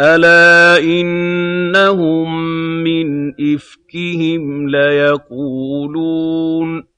أَلَا إِنَّهُم مِّنْ إِفْكِهِمْ لَيَقُولُونَ